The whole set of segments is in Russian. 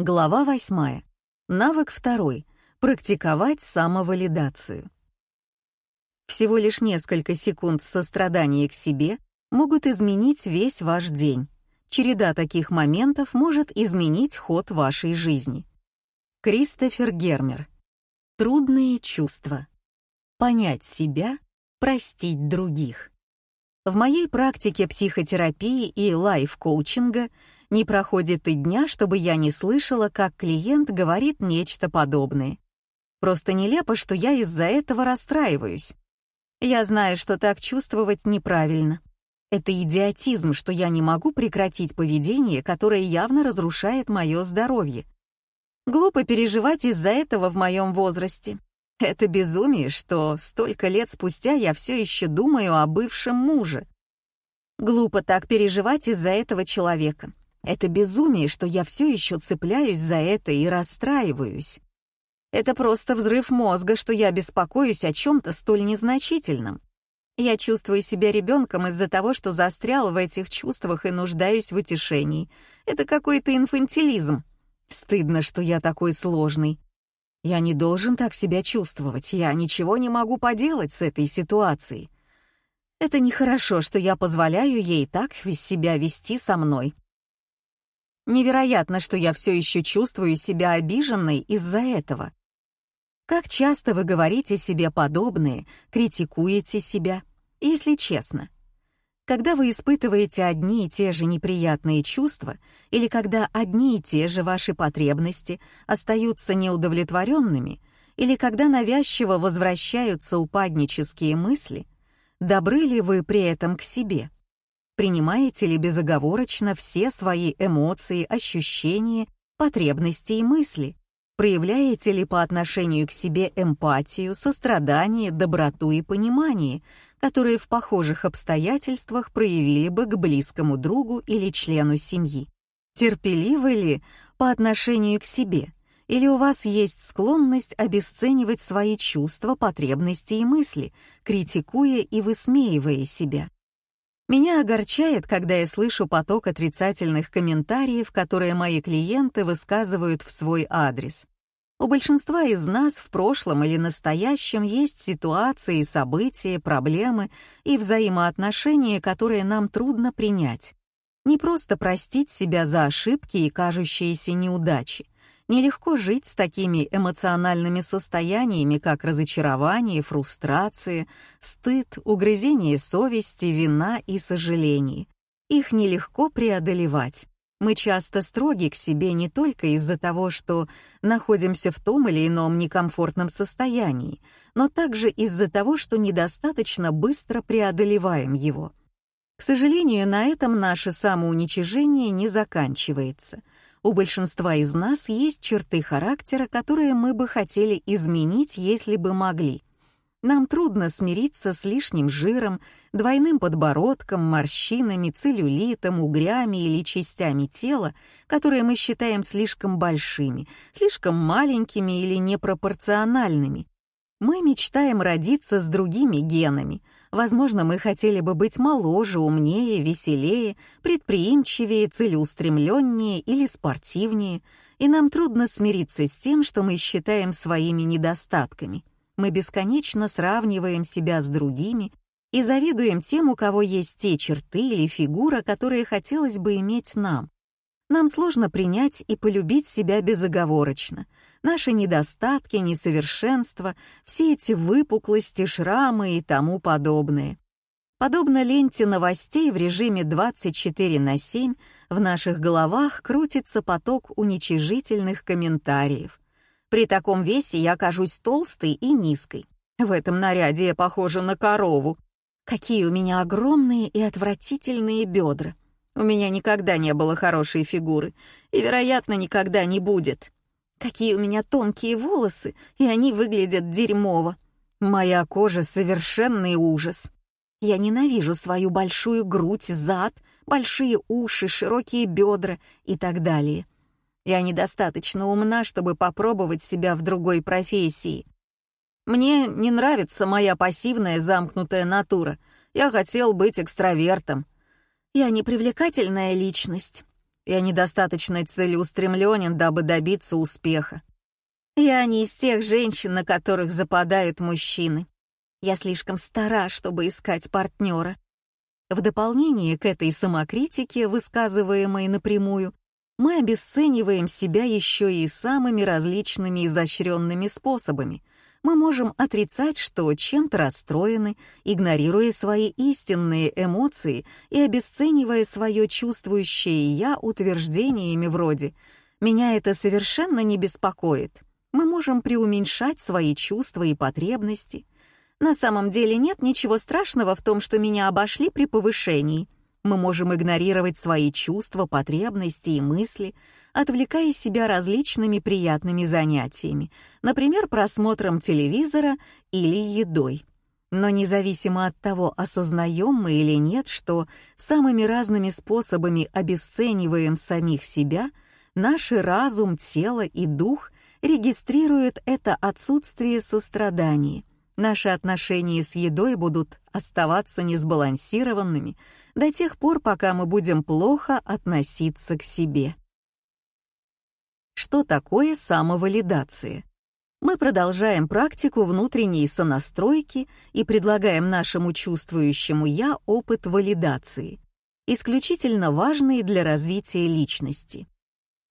Глава восьмая. Навык второй. Практиковать самовалидацию. Всего лишь несколько секунд сострадания к себе могут изменить весь ваш день. Череда таких моментов может изменить ход вашей жизни. Кристофер Гермер. Трудные чувства. Понять себя, простить других. В моей практике психотерапии и лайф-коучинга не проходит и дня, чтобы я не слышала, как клиент говорит нечто подобное. Просто нелепо, что я из-за этого расстраиваюсь. Я знаю, что так чувствовать неправильно. Это идиотизм, что я не могу прекратить поведение, которое явно разрушает мое здоровье. Глупо переживать из-за этого в моем возрасте. Это безумие, что столько лет спустя я все еще думаю о бывшем муже. Глупо так переживать из-за этого человека. Это безумие, что я все еще цепляюсь за это и расстраиваюсь. Это просто взрыв мозга, что я беспокоюсь о чем-то столь незначительном. Я чувствую себя ребенком из-за того, что застрял в этих чувствах и нуждаюсь в утешении. Это какой-то инфантилизм. Стыдно, что я такой сложный. Я не должен так себя чувствовать, я ничего не могу поделать с этой ситуацией. Это нехорошо, что я позволяю ей так себя вести со мной. Невероятно, что я все еще чувствую себя обиженной из-за этого. Как часто вы говорите себе подобные, критикуете себя? Если честно, когда вы испытываете одни и те же неприятные чувства, или когда одни и те же ваши потребности остаются неудовлетворенными, или когда навязчиво возвращаются упаднические мысли, добры ли вы при этом к себе? Принимаете ли безоговорочно все свои эмоции, ощущения, потребности и мысли? Проявляете ли по отношению к себе эмпатию, сострадание, доброту и понимание, которые в похожих обстоятельствах проявили бы к близкому другу или члену семьи? Терпеливы ли по отношению к себе? Или у вас есть склонность обесценивать свои чувства, потребности и мысли, критикуя и высмеивая себя? Меня огорчает, когда я слышу поток отрицательных комментариев, которые мои клиенты высказывают в свой адрес. У большинства из нас в прошлом или настоящем есть ситуации, события, проблемы и взаимоотношения, которые нам трудно принять. Не просто простить себя за ошибки и кажущиеся неудачи, Нелегко жить с такими эмоциональными состояниями, как разочарование, фрустрация, стыд, угрызение совести, вина и сожаление. Их нелегко преодолевать. Мы часто строги к себе не только из-за того, что находимся в том или ином некомфортном состоянии, но также из-за того, что недостаточно быстро преодолеваем его. К сожалению, на этом наше самоуничижение не заканчивается — у большинства из нас есть черты характера, которые мы бы хотели изменить, если бы могли. Нам трудно смириться с лишним жиром, двойным подбородком, морщинами, целлюлитом, угрями или частями тела, которые мы считаем слишком большими, слишком маленькими или непропорциональными. Мы мечтаем родиться с другими генами — Возможно, мы хотели бы быть моложе, умнее, веселее, предприимчивее, целеустремленнее или спортивнее, и нам трудно смириться с тем, что мы считаем своими недостатками. Мы бесконечно сравниваем себя с другими и завидуем тем, у кого есть те черты или фигура, которые хотелось бы иметь нам. Нам сложно принять и полюбить себя безоговорочно. Наши недостатки, несовершенства, все эти выпуклости, шрамы и тому подобное. Подобно ленте новостей в режиме 24 на 7, в наших головах крутится поток уничижительных комментариев. При таком весе я кажусь толстой и низкой. В этом наряде я похожа на корову. Какие у меня огромные и отвратительные бедра. У меня никогда не было хорошей фигуры, и, вероятно, никогда не будет. Какие у меня тонкие волосы, и они выглядят дерьмово. Моя кожа — совершенный ужас. Я ненавижу свою большую грудь, зад, большие уши, широкие бедра и так далее. Я недостаточно умна, чтобы попробовать себя в другой профессии. Мне не нравится моя пассивная замкнутая натура. Я хотел быть экстравертом. Я непривлекательная личность. Я недостаточно целеустремленен, дабы добиться успеха. Я не из тех женщин, на которых западают мужчины. Я слишком стара, чтобы искать партнера. В дополнение к этой самокритике, высказываемой напрямую, мы обесцениваем себя еще и самыми различными изощренными способами. Мы можем отрицать, что чем-то расстроены, игнорируя свои истинные эмоции и обесценивая свое чувствующее «я» утверждениями вроде «меня это совершенно не беспокоит». Мы можем преуменьшать свои чувства и потребности. На самом деле нет ничего страшного в том, что меня обошли при повышении — мы можем игнорировать свои чувства, потребности и мысли, отвлекая себя различными приятными занятиями, например, просмотром телевизора или едой. Но независимо от того, осознаем мы или нет, что самыми разными способами обесцениваем самих себя, наш разум, тело и дух регистрируют это отсутствие сострадания. Наши отношения с едой будут оставаться несбалансированными до тех пор, пока мы будем плохо относиться к себе. Что такое самовалидация? Мы продолжаем практику внутренней сонастройки и предлагаем нашему чувствующему «я» опыт валидации, исключительно важный для развития личности.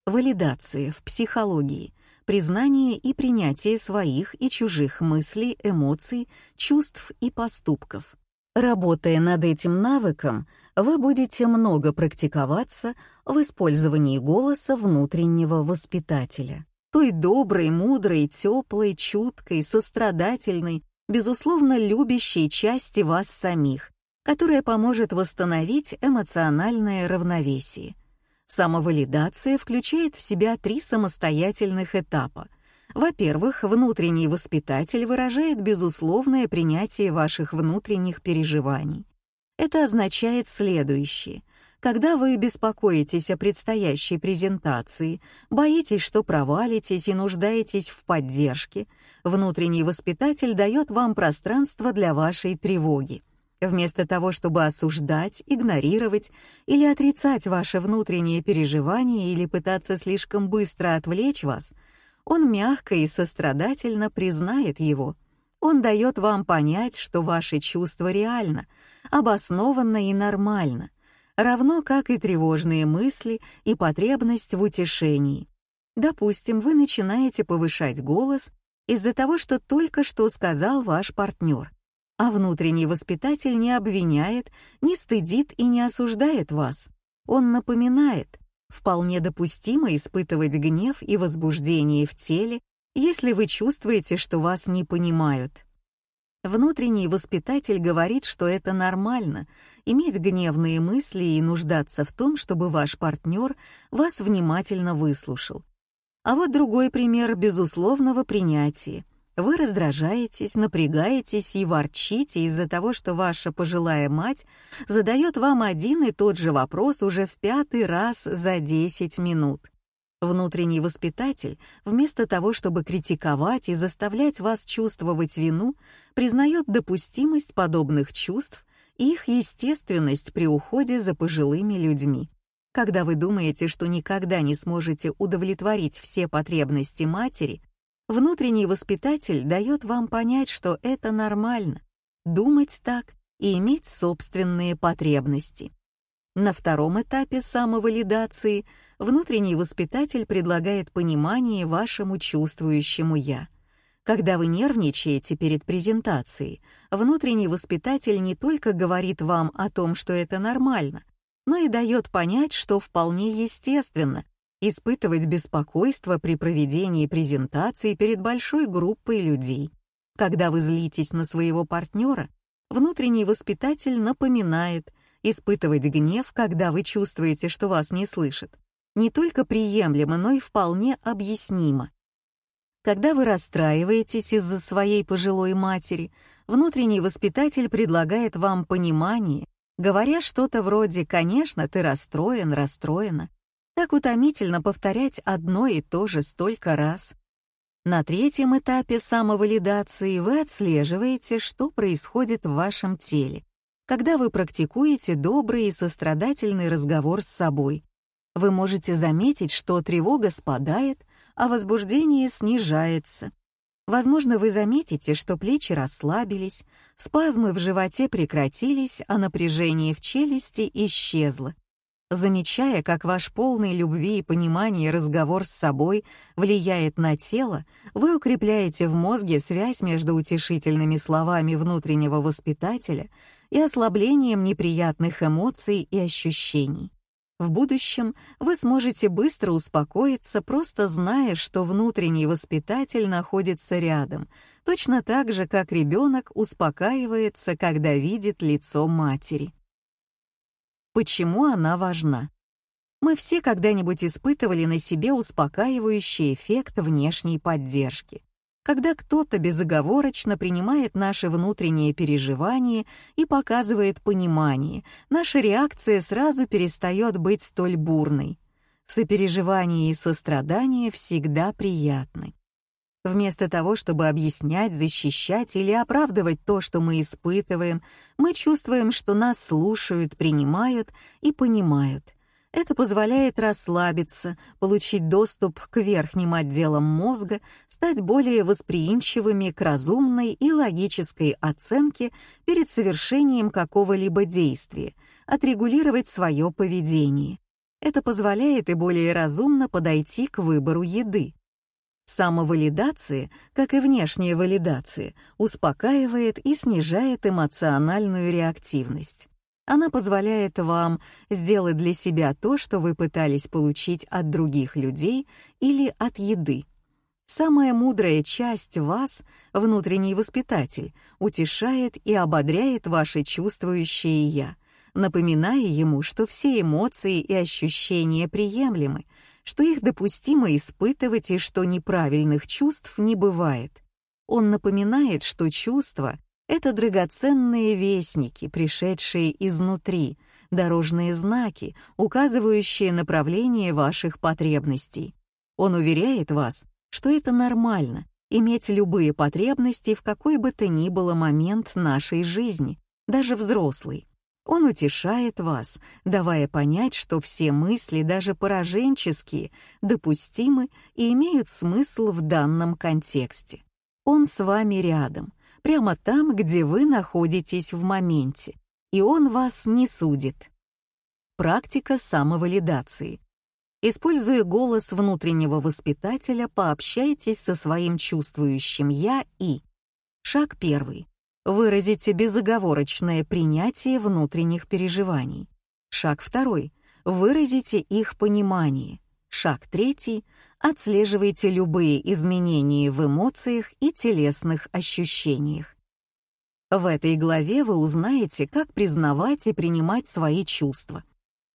Валидация в психологии признание и принятие своих и чужих мыслей, эмоций, чувств и поступков. Работая над этим навыком, вы будете много практиковаться в использовании голоса внутреннего воспитателя. Той доброй, мудрой, теплой, чуткой, сострадательной, безусловно любящей части вас самих, которая поможет восстановить эмоциональное равновесие — Самовалидация включает в себя три самостоятельных этапа. Во-первых, внутренний воспитатель выражает безусловное принятие ваших внутренних переживаний. Это означает следующее. Когда вы беспокоитесь о предстоящей презентации, боитесь, что провалитесь и нуждаетесь в поддержке, внутренний воспитатель дает вам пространство для вашей тревоги. Вместо того, чтобы осуждать, игнорировать или отрицать ваши внутренние переживания или пытаться слишком быстро отвлечь вас, он мягко и сострадательно признает его. Он дает вам понять, что ваше чувство реально, обоснованно и нормально, равно как и тревожные мысли и потребность в утешении. Допустим, вы начинаете повышать голос из-за того, что только что сказал ваш партнер а внутренний воспитатель не обвиняет, не стыдит и не осуждает вас. Он напоминает, вполне допустимо испытывать гнев и возбуждение в теле, если вы чувствуете, что вас не понимают. Внутренний воспитатель говорит, что это нормально — иметь гневные мысли и нуждаться в том, чтобы ваш партнер вас внимательно выслушал. А вот другой пример безусловного принятия — вы раздражаетесь, напрягаетесь и ворчите из-за того, что ваша пожилая мать задает вам один и тот же вопрос уже в пятый раз за 10 минут. Внутренний воспитатель, вместо того, чтобы критиковать и заставлять вас чувствовать вину, признает допустимость подобных чувств их естественность при уходе за пожилыми людьми. Когда вы думаете, что никогда не сможете удовлетворить все потребности матери, Внутренний воспитатель дает вам понять, что это нормально — думать так и иметь собственные потребности. На втором этапе самовалидации внутренний воспитатель предлагает понимание вашему чувствующему «я». Когда вы нервничаете перед презентацией, внутренний воспитатель не только говорит вам о том, что это нормально, но и дает понять, что вполне естественно испытывать беспокойство при проведении презентации перед большой группой людей. Когда вы злитесь на своего партнера, внутренний воспитатель напоминает испытывать гнев, когда вы чувствуете, что вас не слышат. Не только приемлемо, но и вполне объяснимо. Когда вы расстраиваетесь из-за своей пожилой матери, внутренний воспитатель предлагает вам понимание, говоря что-то вроде «конечно, ты расстроен, расстроена», так утомительно повторять одно и то же столько раз. На третьем этапе самовалидации вы отслеживаете, что происходит в вашем теле, когда вы практикуете добрый и сострадательный разговор с собой. Вы можете заметить, что тревога спадает, а возбуждение снижается. Возможно, вы заметите, что плечи расслабились, спазмы в животе прекратились, а напряжение в челюсти исчезло. Замечая, как ваш полный любви и понимания разговор с собой влияет на тело, вы укрепляете в мозге связь между утешительными словами внутреннего воспитателя и ослаблением неприятных эмоций и ощущений. В будущем вы сможете быстро успокоиться, просто зная, что внутренний воспитатель находится рядом, точно так же, как ребенок успокаивается, когда видит лицо матери. Почему она важна? Мы все когда-нибудь испытывали на себе успокаивающий эффект внешней поддержки когда кто-то безоговорочно принимает наши внутренние переживания и показывает понимание, наша реакция сразу перестает быть столь бурной. Сопереживание и сострадание всегда приятны. Вместо того, чтобы объяснять, защищать или оправдывать то, что мы испытываем, мы чувствуем, что нас слушают, принимают и понимают. Это позволяет расслабиться, получить доступ к верхним отделам мозга, стать более восприимчивыми к разумной и логической оценке перед совершением какого-либо действия, отрегулировать свое поведение. Это позволяет и более разумно подойти к выбору еды. Самовалидация, как и внешняя валидация, успокаивает и снижает эмоциональную реактивность. Она позволяет вам сделать для себя то, что вы пытались получить от других людей или от еды. Самая мудрая часть вас, внутренний воспитатель, утешает и ободряет ваше чувствующее «я», напоминая ему, что все эмоции и ощущения приемлемы, что их допустимо испытывать и что неправильных чувств не бывает. Он напоминает, что чувства это драгоценные вестники, пришедшие изнутри, дорожные знаки, указывающие направление ваших потребностей. Он уверяет вас, что это нормально — иметь любые потребности в какой бы то ни было момент нашей жизни, даже взрослый. Он утешает вас, давая понять, что все мысли, даже пораженческие, допустимы и имеют смысл в данном контексте. Он с вами рядом, прямо там, где вы находитесь в моменте, и он вас не судит. Практика самовалидации. Используя голос внутреннего воспитателя, пообщайтесь со своим чувствующим «я» и Шаг первый. Выразите безоговорочное принятие внутренних переживаний. Шаг второй. Выразите их понимание. Шаг третий отслеживайте любые изменения в эмоциях и телесных ощущениях. В этой главе вы узнаете, как признавать и принимать свои чувства.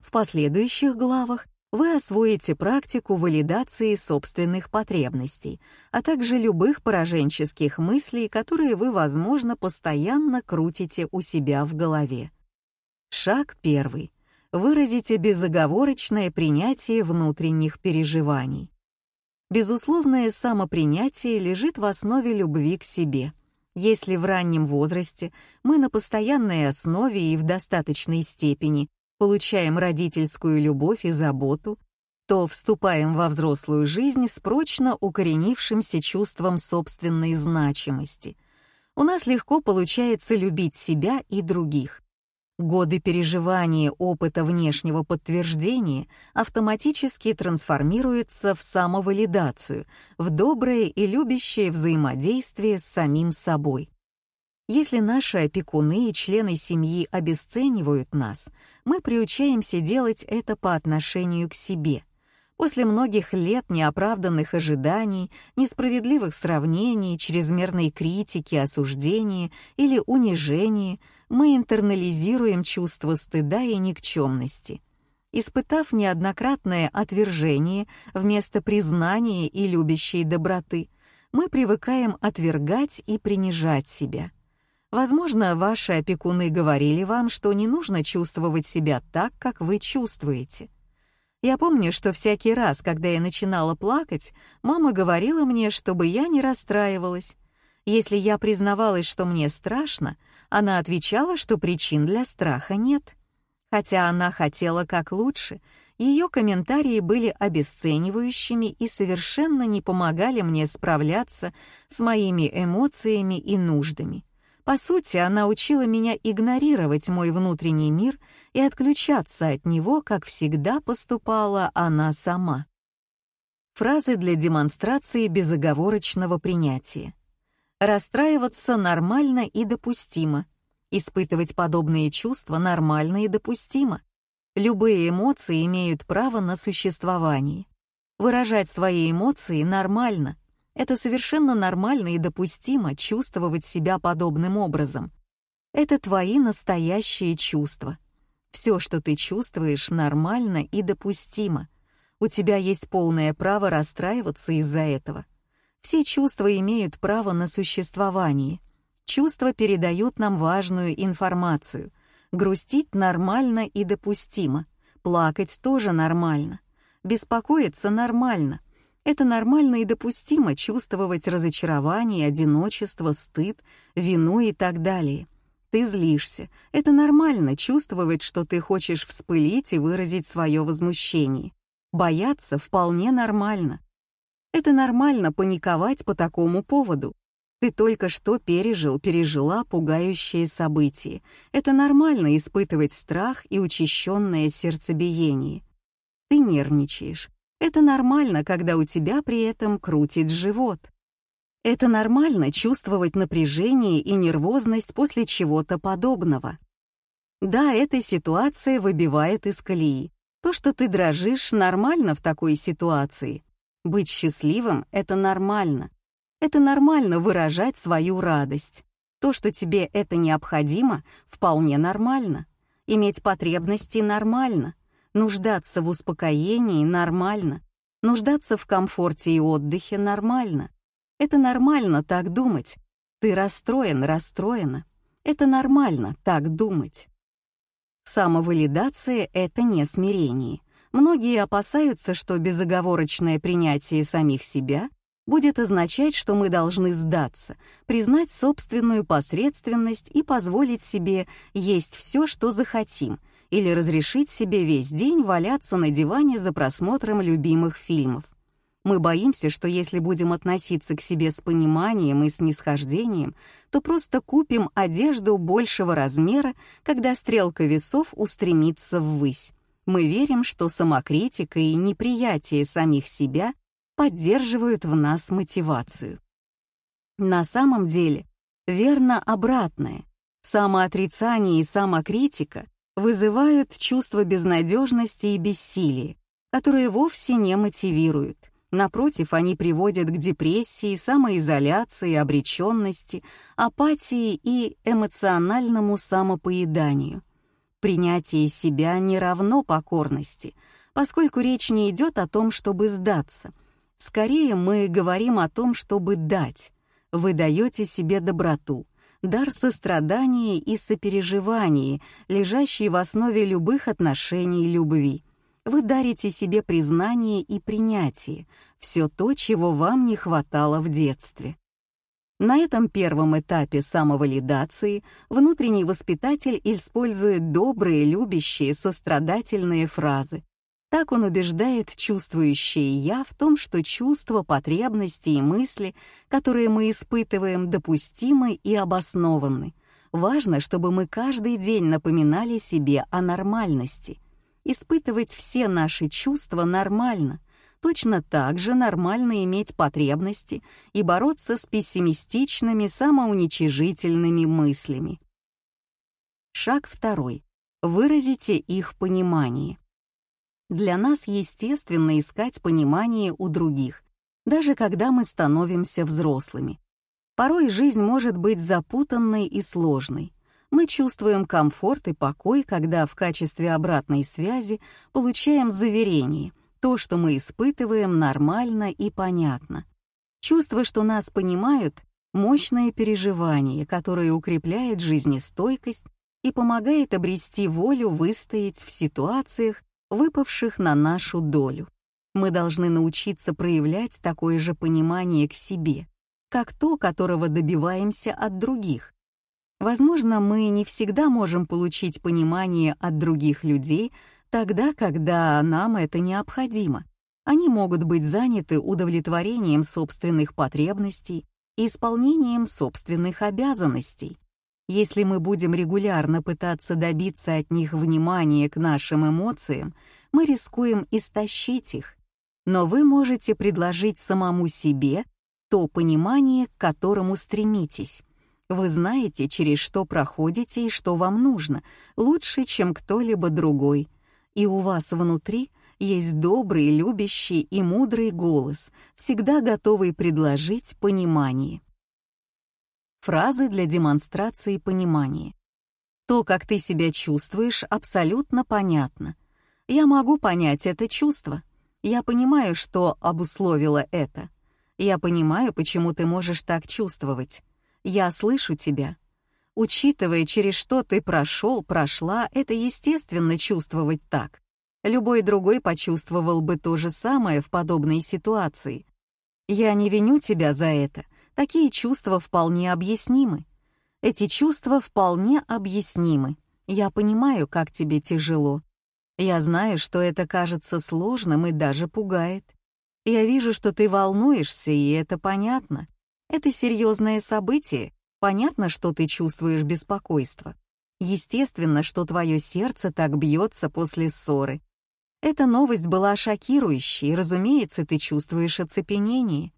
В последующих главах вы освоите практику валидации собственных потребностей, а также любых пораженческих мыслей, которые вы, возможно, постоянно крутите у себя в голове. Шаг первый. Выразите безоговорочное принятие внутренних переживаний. Безусловное самопринятие лежит в основе любви к себе. Если в раннем возрасте мы на постоянной основе и в достаточной степени получаем родительскую любовь и заботу, то вступаем во взрослую жизнь с прочно укоренившимся чувством собственной значимости. У нас легко получается любить себя и других. Годы переживания опыта внешнего подтверждения автоматически трансформируются в самовалидацию, в доброе и любящее взаимодействие с самим собой. Если наши опекуны и члены семьи обесценивают нас, мы приучаемся делать это по отношению к себе. После многих лет неоправданных ожиданий, несправедливых сравнений, чрезмерной критики, осуждения или унижения — мы интернализируем чувство стыда и никчемности. Испытав неоднократное отвержение вместо признания и любящей доброты, мы привыкаем отвергать и принижать себя. Возможно, ваши опекуны говорили вам, что не нужно чувствовать себя так, как вы чувствуете. Я помню, что всякий раз, когда я начинала плакать, мама говорила мне, чтобы я не расстраивалась. Если я признавалась, что мне страшно, она отвечала, что причин для страха нет. Хотя она хотела как лучше, Ее комментарии были обесценивающими и совершенно не помогали мне справляться с моими эмоциями и нуждами. По сути, она учила меня игнорировать мой внутренний мир и отключаться от него, как всегда поступала она сама. Фразы для демонстрации безоговорочного принятия. Расстраиваться нормально и допустимо. Испытывать подобные чувства нормально и допустимо. Любые эмоции имеют право на существование. Выражать свои эмоции нормально. Это совершенно нормально и допустимо чувствовать себя подобным образом. Это твои настоящие чувства. Все, что ты чувствуешь, нормально и допустимо. У тебя есть полное право расстраиваться из-за этого. Все чувства имеют право на существование. Чувства передают нам важную информацию. Грустить нормально и допустимо. Плакать тоже нормально. Беспокоиться нормально. Это нормально и допустимо чувствовать разочарование, одиночество, стыд, вину и так далее. Ты злишься. Это нормально чувствовать, что ты хочешь вспылить и выразить свое возмущение. Бояться вполне нормально. Это нормально паниковать по такому поводу. Ты только что пережил, пережила пугающее событие. Это нормально испытывать страх и учащенное сердцебиение. Ты нервничаешь. Это нормально, когда у тебя при этом крутит живот. Это нормально чувствовать напряжение и нервозность после чего-то подобного. Да, эта ситуация выбивает из колеи. То, что ты дрожишь, нормально в такой ситуации. Быть счастливым — это нормально. Это нормально выражать свою радость. То, что тебе это необходимо, вполне нормально. Иметь потребности нормально. Нуждаться в успокоении нормально. Нуждаться в комфорте и отдыхе нормально. Это нормально так думать. Ты расстроен, расстроена. Это нормально так думать. Самовалидация — это не смирение — Многие опасаются, что безоговорочное принятие самих себя будет означать, что мы должны сдаться, признать собственную посредственность и позволить себе есть все, что захотим, или разрешить себе весь день валяться на диване за просмотром любимых фильмов. Мы боимся, что если будем относиться к себе с пониманием и снисхождением, то просто купим одежду большего размера, когда стрелка весов устремится ввысь мы верим, что самокритика и неприятие самих себя поддерживают в нас мотивацию. На самом деле, верно обратное. Самоотрицание и самокритика вызывают чувство безнадежности и бессилия, которые вовсе не мотивируют. Напротив, они приводят к депрессии, самоизоляции, обреченности, апатии и эмоциональному самопоеданию — Принятие себя не равно покорности, поскольку речь не идет о том, чтобы сдаться. Скорее мы говорим о том, чтобы дать. Вы даете себе доброту, дар сострадания и сопереживания, лежащий в основе любых отношений любви. Вы дарите себе признание и принятие, все то, чего вам не хватало в детстве. На этом первом этапе самовалидации внутренний воспитатель использует добрые, любящие, сострадательные фразы. Так он убеждает чувствующее «я» в том, что чувства, потребности и мысли, которые мы испытываем, допустимы и обоснованы. Важно, чтобы мы каждый день напоминали себе о нормальности. Испытывать все наши чувства нормально — Точно так же нормально иметь потребности и бороться с пессимистичными, самоуничижительными мыслями. Шаг второй. Выразите их понимание. Для нас естественно искать понимание у других, даже когда мы становимся взрослыми. Порой жизнь может быть запутанной и сложной. Мы чувствуем комфорт и покой, когда в качестве обратной связи получаем заверение — то, что мы испытываем, нормально и понятно. Чувство, что нас понимают, мощное переживание, которое укрепляет жизнестойкость и помогает обрести волю выстоять в ситуациях, выпавших на нашу долю. Мы должны научиться проявлять такое же понимание к себе, как то, которого добиваемся от других. Возможно, мы не всегда можем получить понимание от других людей Тогда, когда нам это необходимо, они могут быть заняты удовлетворением собственных потребностей и исполнением собственных обязанностей. Если мы будем регулярно пытаться добиться от них внимания к нашим эмоциям, мы рискуем истощить их. Но вы можете предложить самому себе то понимание, к которому стремитесь. Вы знаете, через что проходите и что вам нужно, лучше, чем кто-либо другой. И у вас внутри есть добрый, любящий и мудрый голос, всегда готовый предложить понимание. Фразы для демонстрации понимания. То, как ты себя чувствуешь, абсолютно понятно. Я могу понять это чувство. Я понимаю, что обусловило это. Я понимаю, почему ты можешь так чувствовать. Я слышу тебя. Учитывая, через что ты прошел, прошла, это естественно чувствовать так. Любой другой почувствовал бы то же самое в подобной ситуации. Я не виню тебя за это. Такие чувства вполне объяснимы. Эти чувства вполне объяснимы. Я понимаю, как тебе тяжело. Я знаю, что это кажется сложным и даже пугает. Я вижу, что ты волнуешься, и это понятно. Это серьезное событие. Понятно, что ты чувствуешь беспокойство. Естественно, что твое сердце так бьется после ссоры. Эта новость была шокирующей, и, разумеется, ты чувствуешь оцепенение.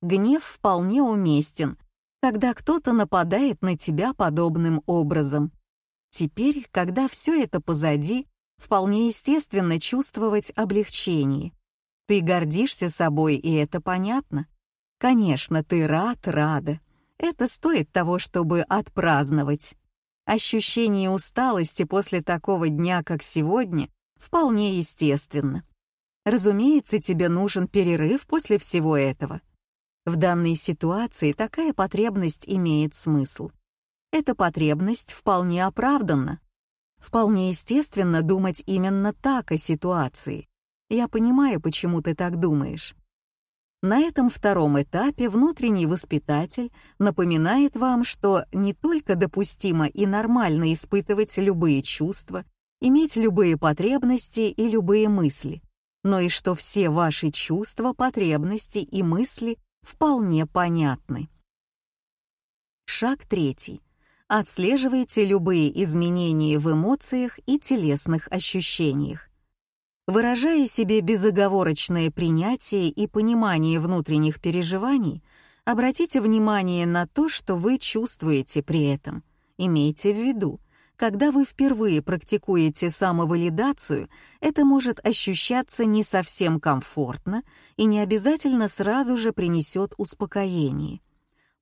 Гнев вполне уместен, когда кто-то нападает на тебя подобным образом. Теперь, когда все это позади, вполне естественно чувствовать облегчение. Ты гордишься собой, и это понятно. Конечно, ты рад, рада. Это стоит того, чтобы отпраздновать. Ощущение усталости после такого дня, как сегодня, вполне естественно. Разумеется, тебе нужен перерыв после всего этого. В данной ситуации такая потребность имеет смысл. Эта потребность вполне оправданна. Вполне естественно думать именно так о ситуации. Я понимаю, почему ты так думаешь. На этом втором этапе внутренний воспитатель напоминает вам, что не только допустимо и нормально испытывать любые чувства иметь любые потребности и любые мысли, но и что все ваши чувства, потребности и мысли вполне понятны. Шаг третий. Отслеживайте любые изменения в эмоциях и телесных ощущениях. Выражая себе безоговорочное принятие и понимание внутренних переживаний, обратите внимание на то, что вы чувствуете при этом. Имейте в виду, когда вы впервые практикуете самовалидацию, это может ощущаться не совсем комфортно и не обязательно сразу же принесет успокоение.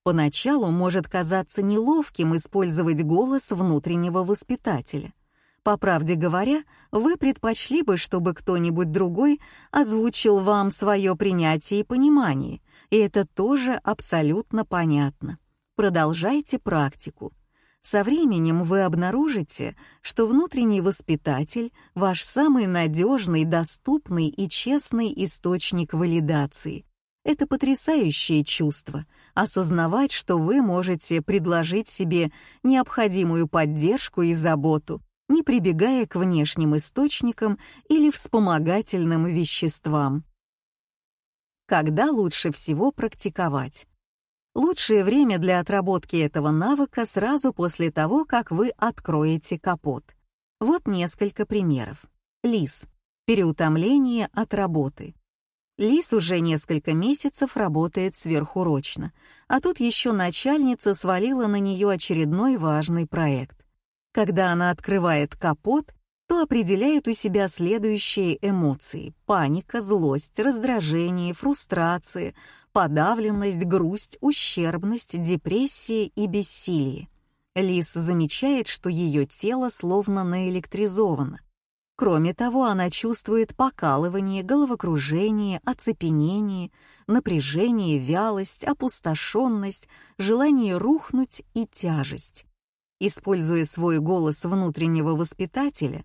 Поначалу может казаться неловким использовать голос внутреннего воспитателя. По правде говоря, вы предпочли бы, чтобы кто-нибудь другой озвучил вам свое принятие и понимание, и это тоже абсолютно понятно. Продолжайте практику. Со временем вы обнаружите, что внутренний воспитатель — ваш самый надежный, доступный и честный источник валидации. Это потрясающее чувство — осознавать, что вы можете предложить себе необходимую поддержку и заботу, не прибегая к внешним источникам или вспомогательным веществам. Когда лучше всего практиковать? Лучшее время для отработки этого навыка сразу после того, как вы откроете капот. Вот несколько примеров. Лис. Переутомление от работы. Лис уже несколько месяцев работает сверхурочно, а тут еще начальница свалила на нее очередной важный проект. Когда она открывает капот, то определяет у себя следующие эмоции — паника, злость, раздражение, фрустрация, подавленность, грусть, ущербность, депрессия и бессилие. Лис замечает, что ее тело словно наэлектризовано. Кроме того, она чувствует покалывание, головокружение, оцепенение, напряжение, вялость, опустошенность, желание рухнуть и тяжесть. Используя свой голос внутреннего воспитателя,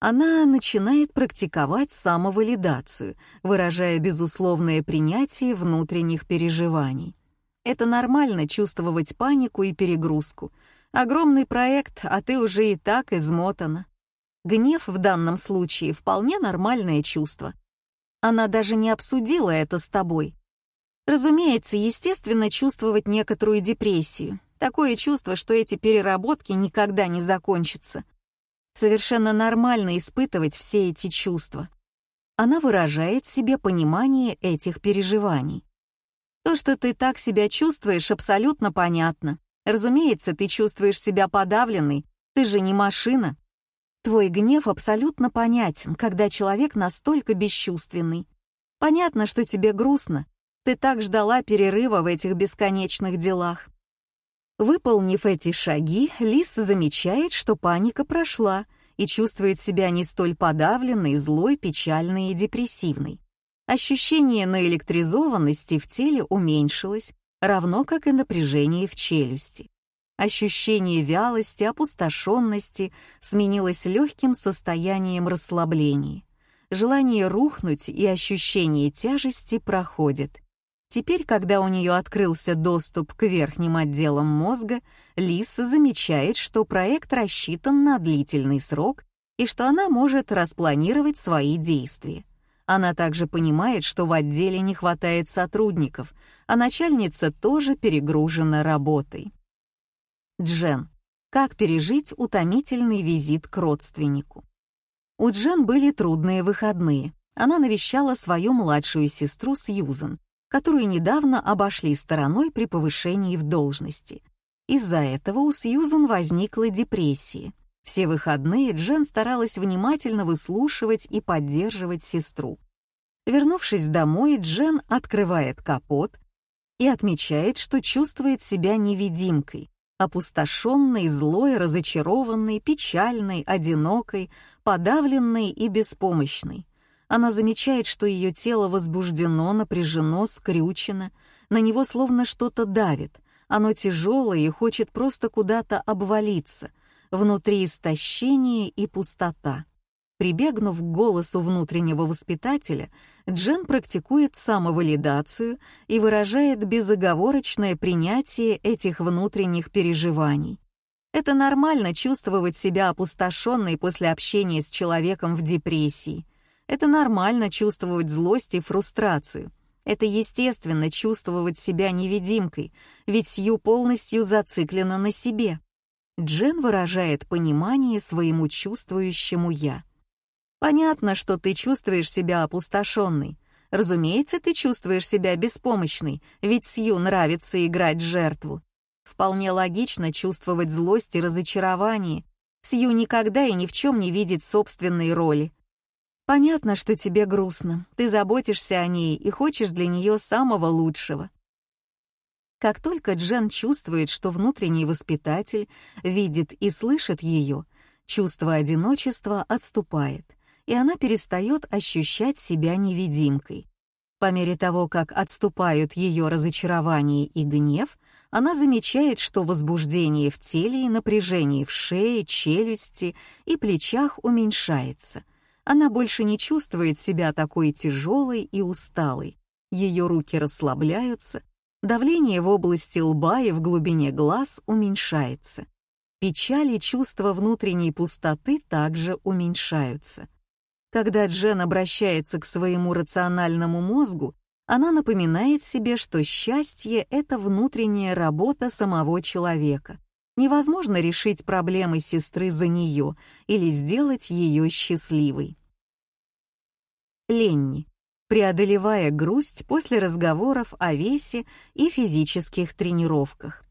она начинает практиковать самовалидацию, выражая безусловное принятие внутренних переживаний. Это нормально чувствовать панику и перегрузку. Огромный проект, а ты уже и так измотана. Гнев в данном случае вполне нормальное чувство. Она даже не обсудила это с тобой. Разумеется, естественно чувствовать некоторую депрессию. Такое чувство, что эти переработки никогда не закончатся. Совершенно нормально испытывать все эти чувства. Она выражает себе понимание этих переживаний. То, что ты так себя чувствуешь, абсолютно понятно. Разумеется, ты чувствуешь себя подавленной, ты же не машина. Твой гнев абсолютно понятен, когда человек настолько бесчувственный. Понятно, что тебе грустно. Ты так ждала перерыва в этих бесконечных делах. Выполнив эти шаги, Лис замечает, что паника прошла и чувствует себя не столь подавленной, злой, печальной и депрессивной. Ощущение наэлектризованности в теле уменьшилось, равно как и напряжение в челюсти. Ощущение вялости, опустошенности сменилось легким состоянием расслабления. Желание рухнуть и ощущение тяжести проходит. Теперь, когда у нее открылся доступ к верхним отделам мозга, Лиса замечает, что проект рассчитан на длительный срок и что она может распланировать свои действия. Она также понимает, что в отделе не хватает сотрудников, а начальница тоже перегружена работой. Джен. Как пережить утомительный визит к родственнику? У Джен были трудные выходные. Она навещала свою младшую сестру Сьюзен, которую недавно обошли стороной при повышении в должности. Из-за этого у Сьюзен возникла депрессия — все выходные Джен старалась внимательно выслушивать и поддерживать сестру. Вернувшись домой, Джен открывает капот и отмечает, что чувствует себя невидимкой, опустошенной, злой, разочарованной, печальной, одинокой, подавленной и беспомощной. Она замечает, что ее тело возбуждено, напряжено, скрючено, на него словно что-то давит, оно тяжелое и хочет просто куда-то обвалиться — Внутри истощение и пустота. Прибегнув к голосу внутреннего воспитателя, Джен практикует самовалидацию и выражает безоговорочное принятие этих внутренних переживаний. Это нормально чувствовать себя опустошенной после общения с человеком в депрессии. Это нормально чувствовать злость и фрустрацию. Это естественно чувствовать себя невидимкой, ведь Сью полностью зациклена на себе. Джен выражает понимание своему чувствующему «я». Понятно, что ты чувствуешь себя опустошенной. Разумеется, ты чувствуешь себя беспомощной, ведь Сью нравится играть жертву. Вполне логично чувствовать злость и разочарование. Сью никогда и ни в чем не видит собственной роли. Понятно, что тебе грустно. Ты заботишься о ней и хочешь для нее самого лучшего. Как только Джен чувствует, что внутренний воспитатель видит и слышит ее, чувство одиночества отступает, и она перестает ощущать себя невидимкой. По мере того, как отступают ее разочарование и гнев, она замечает, что возбуждение в теле и напряжение в шее, челюсти и плечах уменьшается. Она больше не чувствует себя такой тяжелой и усталой. Ее руки расслабляются, Давление в области лба и в глубине глаз уменьшается. Печаль и чувство внутренней пустоты также уменьшаются. Когда Джен обращается к своему рациональному мозгу, она напоминает себе, что счастье — это внутренняя работа самого человека. Невозможно решить проблемы сестры за нее или сделать ее счастливой. Ленни преодолевая грусть после разговоров о весе и физических тренировках.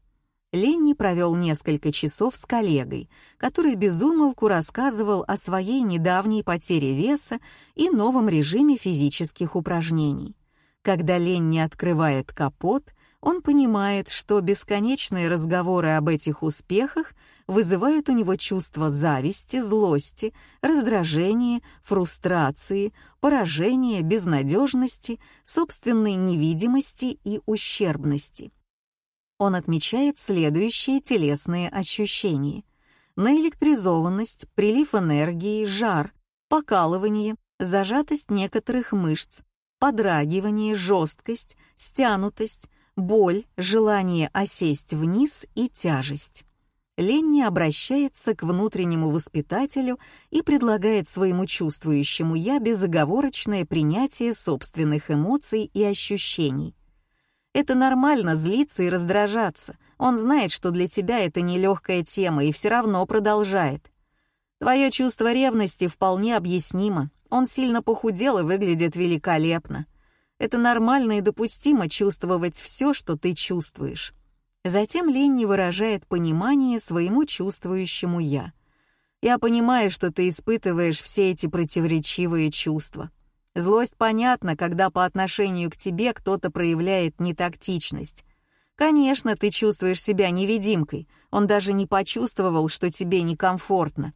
Ленни провел несколько часов с коллегой, который безумолку рассказывал о своей недавней потере веса и новом режиме физических упражнений. Когда Ленни открывает капот, он понимает, что бесконечные разговоры об этих успехах вызывают у него чувство зависти, злости, раздражения, фрустрации, поражения, безнадежности, собственной невидимости и ущербности. Он отмечает следующие телесные ощущения. Наэлектризованность, прилив энергии, жар, покалывание, зажатость некоторых мышц, подрагивание, жесткость, стянутость, боль, желание осесть вниз и тяжесть. Ленни обращается к внутреннему воспитателю и предлагает своему чувствующему «я» безоговорочное принятие собственных эмоций и ощущений. Это нормально злиться и раздражаться. Он знает, что для тебя это нелегкая тема и все равно продолжает. Твое чувство ревности вполне объяснимо. Он сильно похудел и выглядит великолепно. Это нормально и допустимо чувствовать все, что ты чувствуешь. Затем Ленни выражает понимание своему чувствующему «я». «Я понимаю, что ты испытываешь все эти противоречивые чувства. Злость понятна, когда по отношению к тебе кто-то проявляет нетактичность. Конечно, ты чувствуешь себя невидимкой, он даже не почувствовал, что тебе некомфортно.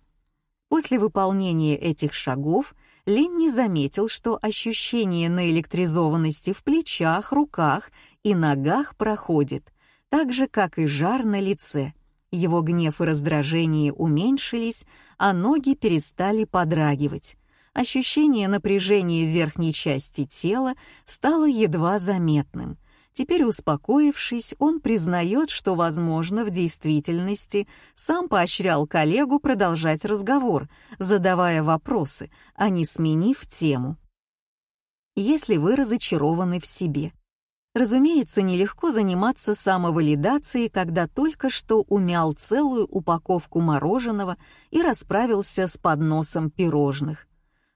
После выполнения этих шагов Ленни заметил, что ощущение наэлектризованности в плечах, руках и ногах проходит — так же, как и жар на лице. Его гнев и раздражение уменьшились, а ноги перестали подрагивать. Ощущение напряжения в верхней части тела стало едва заметным. Теперь успокоившись, он признает, что, возможно, в действительности сам поощрял коллегу продолжать разговор, задавая вопросы, а не сменив тему. Если вы разочарованы в себе, Разумеется, нелегко заниматься самовалидацией, когда только что умял целую упаковку мороженого и расправился с подносом пирожных.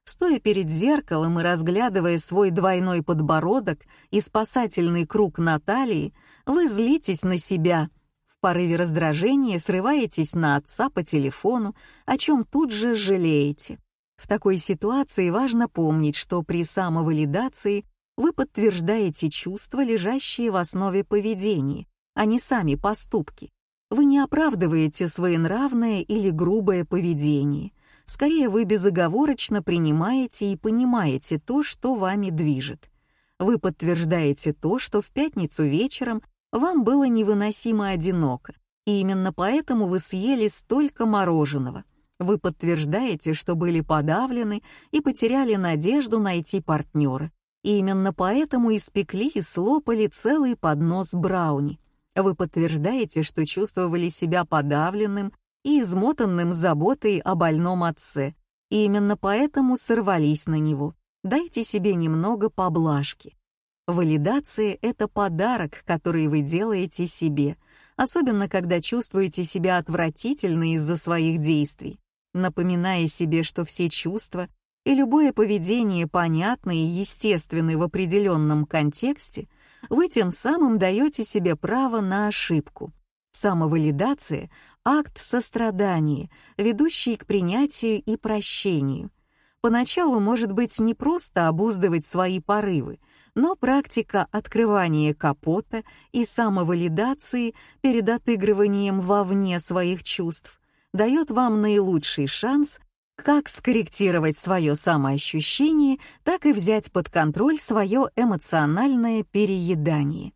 Стоя перед зеркалом и разглядывая свой двойной подбородок и спасательный круг на талии, вы злитесь на себя. В порыве раздражения срываетесь на отца по телефону, о чем тут же жалеете. В такой ситуации важно помнить, что при самовалидации вы подтверждаете чувства, лежащие в основе поведения, а не сами поступки. Вы не оправдываете своенравное или грубое поведение. Скорее, вы безоговорочно принимаете и понимаете то, что вами движет. Вы подтверждаете то, что в пятницу вечером вам было невыносимо одиноко, и именно поэтому вы съели столько мороженого. Вы подтверждаете, что были подавлены и потеряли надежду найти партнера, и именно поэтому испекли и слопали целый поднос брауни. Вы подтверждаете, что чувствовали себя подавленным и измотанным заботой о больном отце, и именно поэтому сорвались на него. Дайте себе немного поблажки. Валидация — это подарок, который вы делаете себе, особенно когда чувствуете себя отвратительно из-за своих действий, напоминая себе, что все чувства и любое поведение понятно и естественно в определенном контексте, вы тем самым даете себе право на ошибку. Самовалидация — акт сострадания, ведущий к принятию и прощению. Поначалу может быть не просто обуздывать свои порывы, но практика открывания капота и самовалидации перед отыгрыванием вовне своих чувств дает вам наилучший шанс как скорректировать свое самоощущение, так и взять под контроль свое эмоциональное переедание.